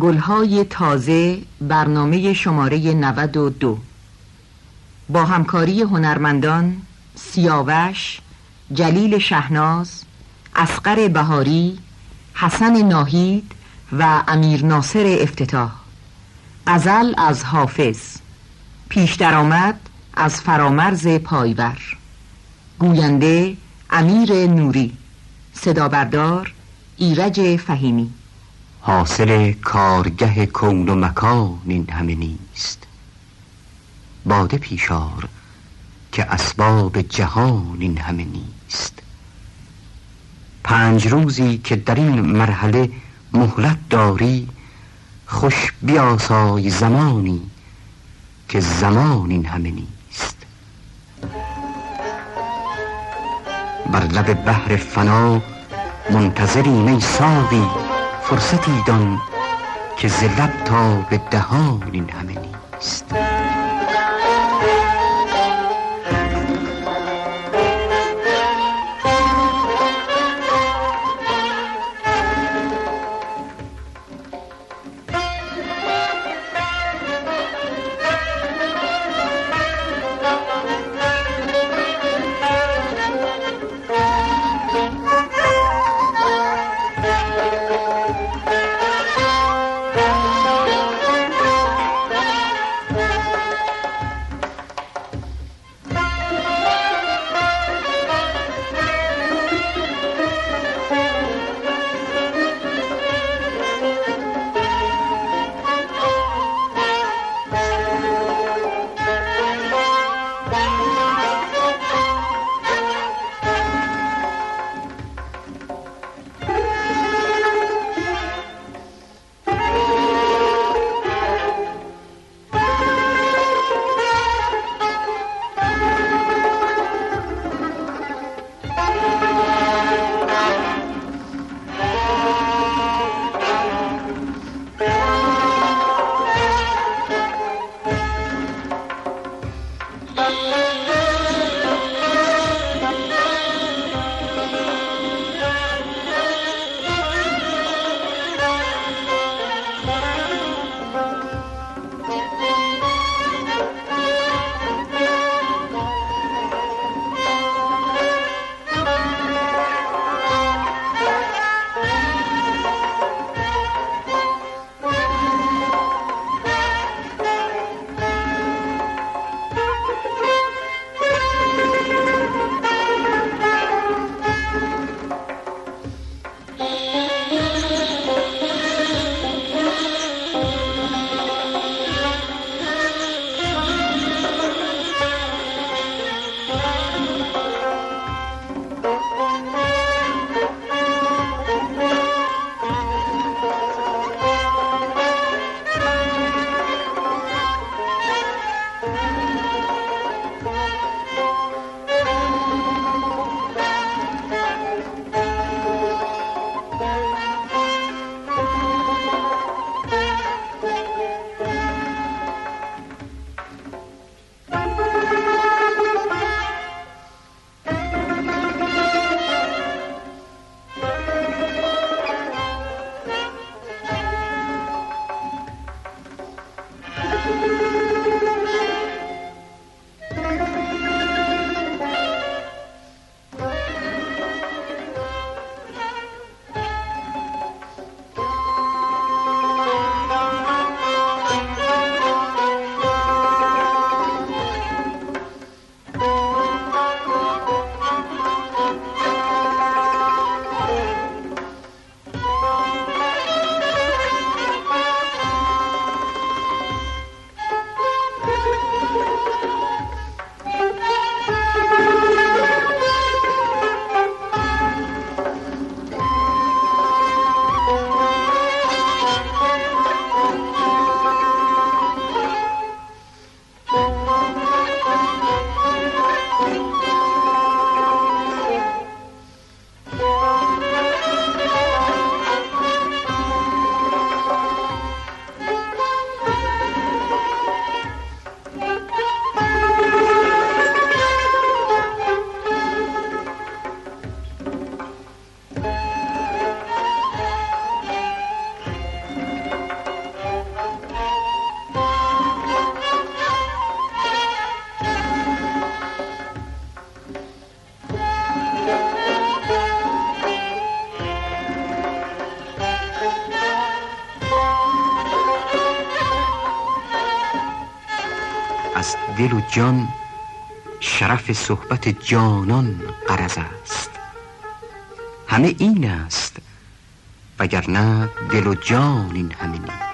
گلهای تازه برنامه شماره 92 با همکاری هنرمندان سیاوش جلیل شهناز اسقر بهاری حسن ناهید و امیر ناصر افتتاح. غزل از حافظ. پیش درآمد از فرامرز پایور. گوینده امیر نوری. صدا بردار ایرج فهیمی. حاصل کارگه کون و مکان این همه نیست. باده پیشار که اسباب جهان این همه نیست. پنج روزی که در این مرحله مهلت داری خوش بیاسای زمانی که زمان این همه نیست. بر لب بحر فنا منتظریم ای فرصتی دان که ز لب تا به دهان این همه نیست. دل و جان شرف صحبت جانان قرض است. همه این است وگرنه دل و جان این همه نیست.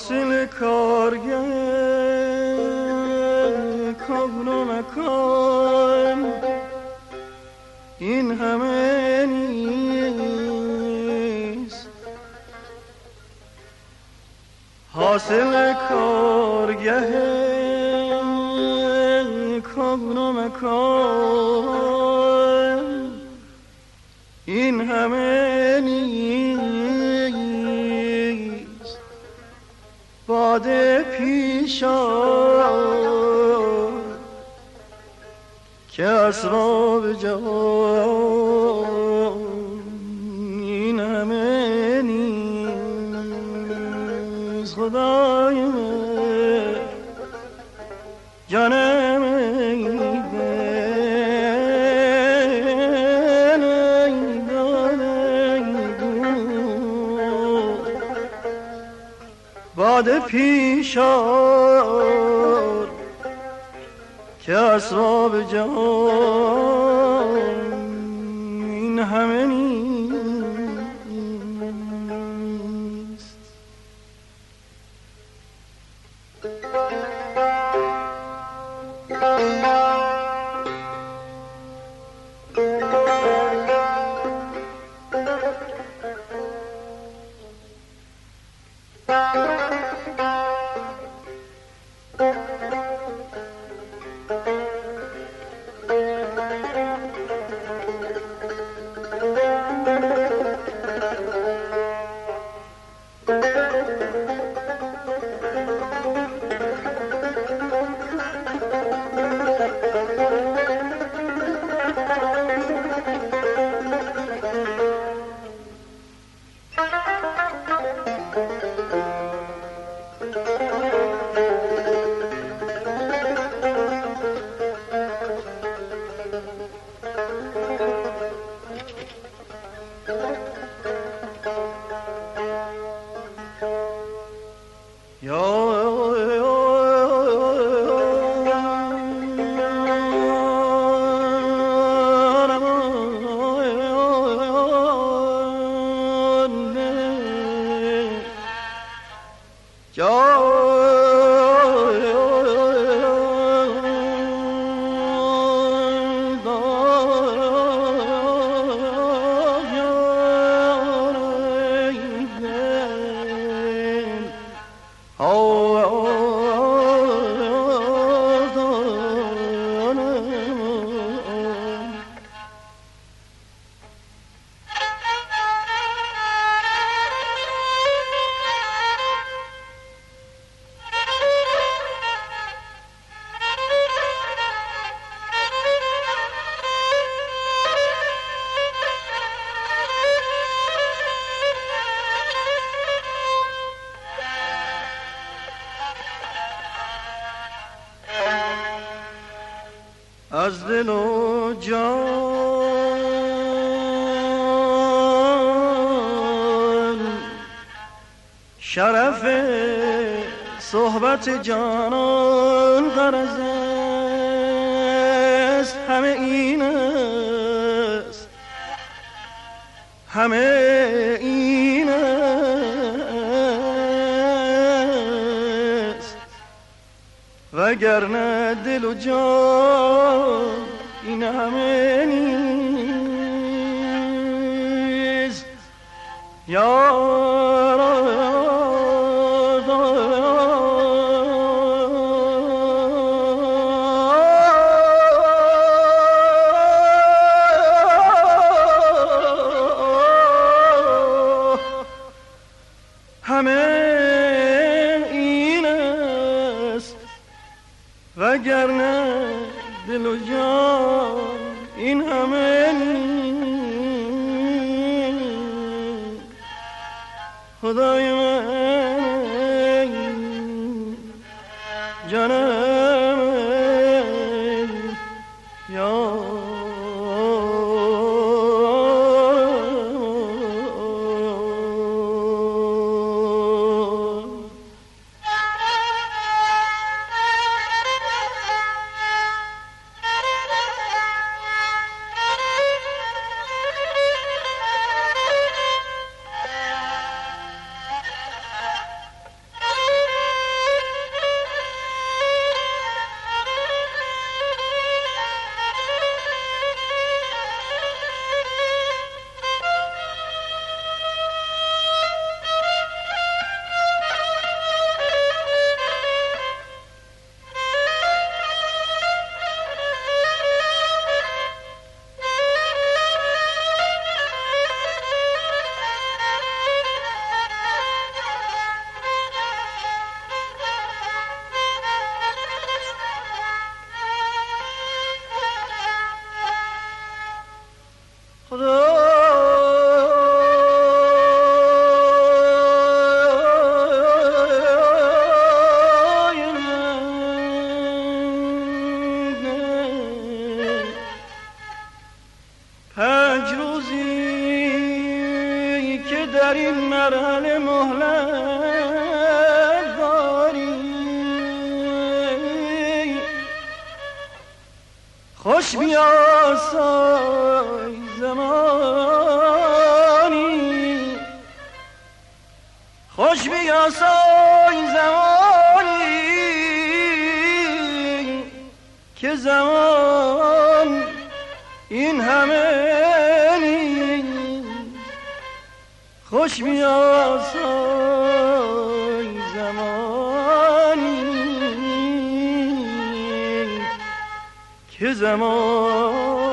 حاصل کارگه پیشا که اسراب جهان این همه نیست خدای جانم باد پیشار که اسراب جان شرف صحبت جانان غرض است. همه این است. همه این است. وگرنه دل و جان این همه نیست. یا وگرنه دل و جان این همه خدای من. خوش بیاسای زمانی. خوش بیاسای زمانی که زمان این همه خوش بیاسای زمانی. که زمان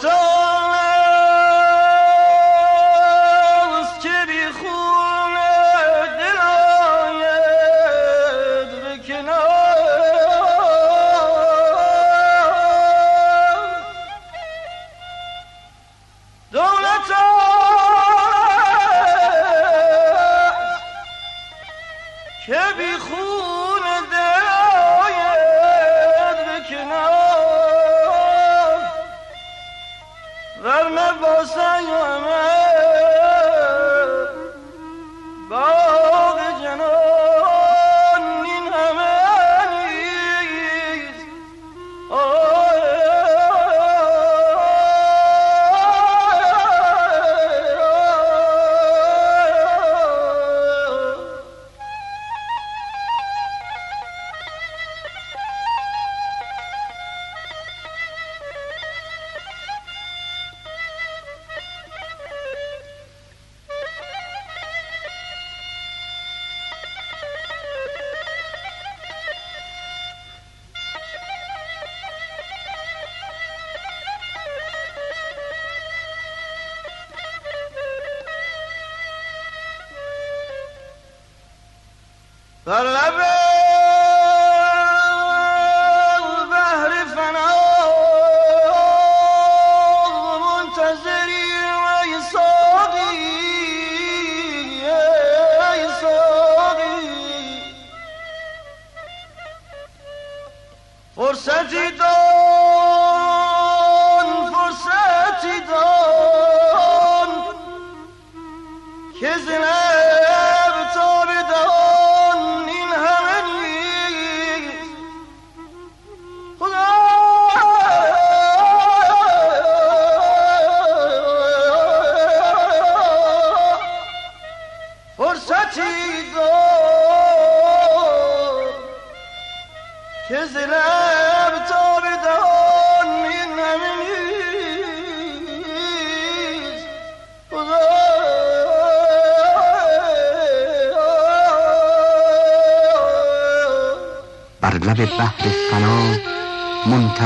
all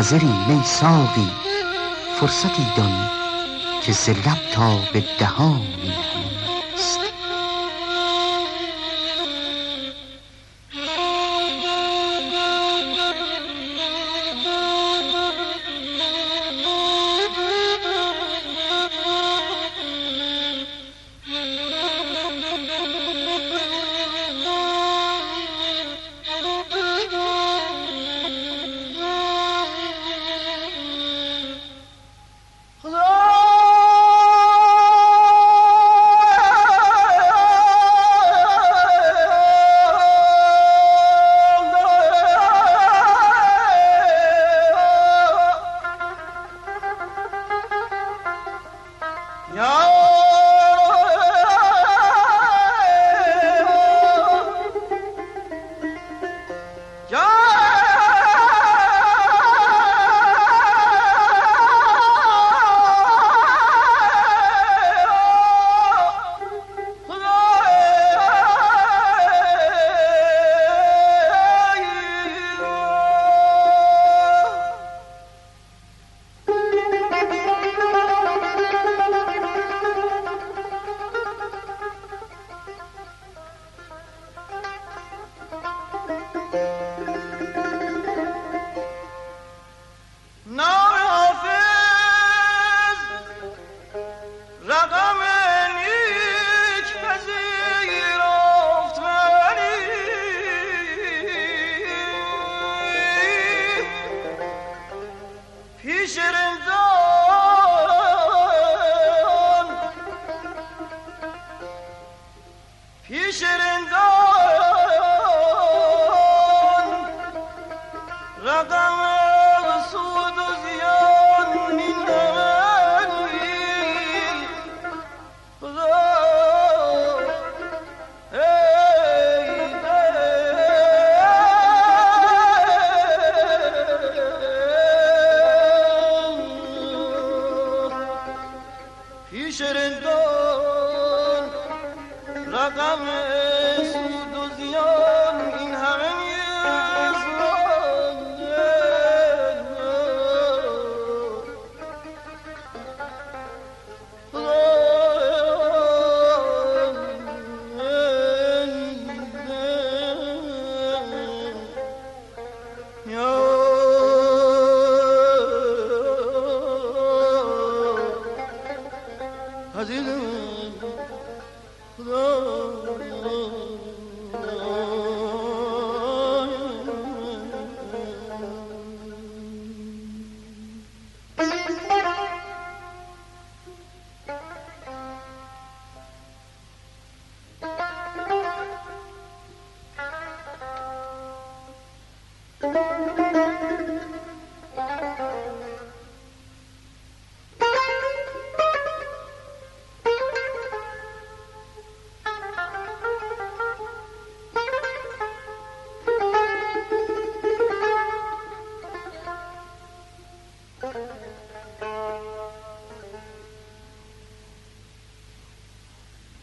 ناظریم می ساقی فرصتی دان که زلب تا به دهانی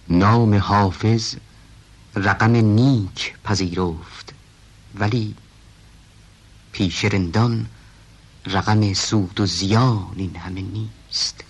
نام حافظ رقم نیک پذیرفت ولی پیش رندان رقم سود و زیان این همه نیست.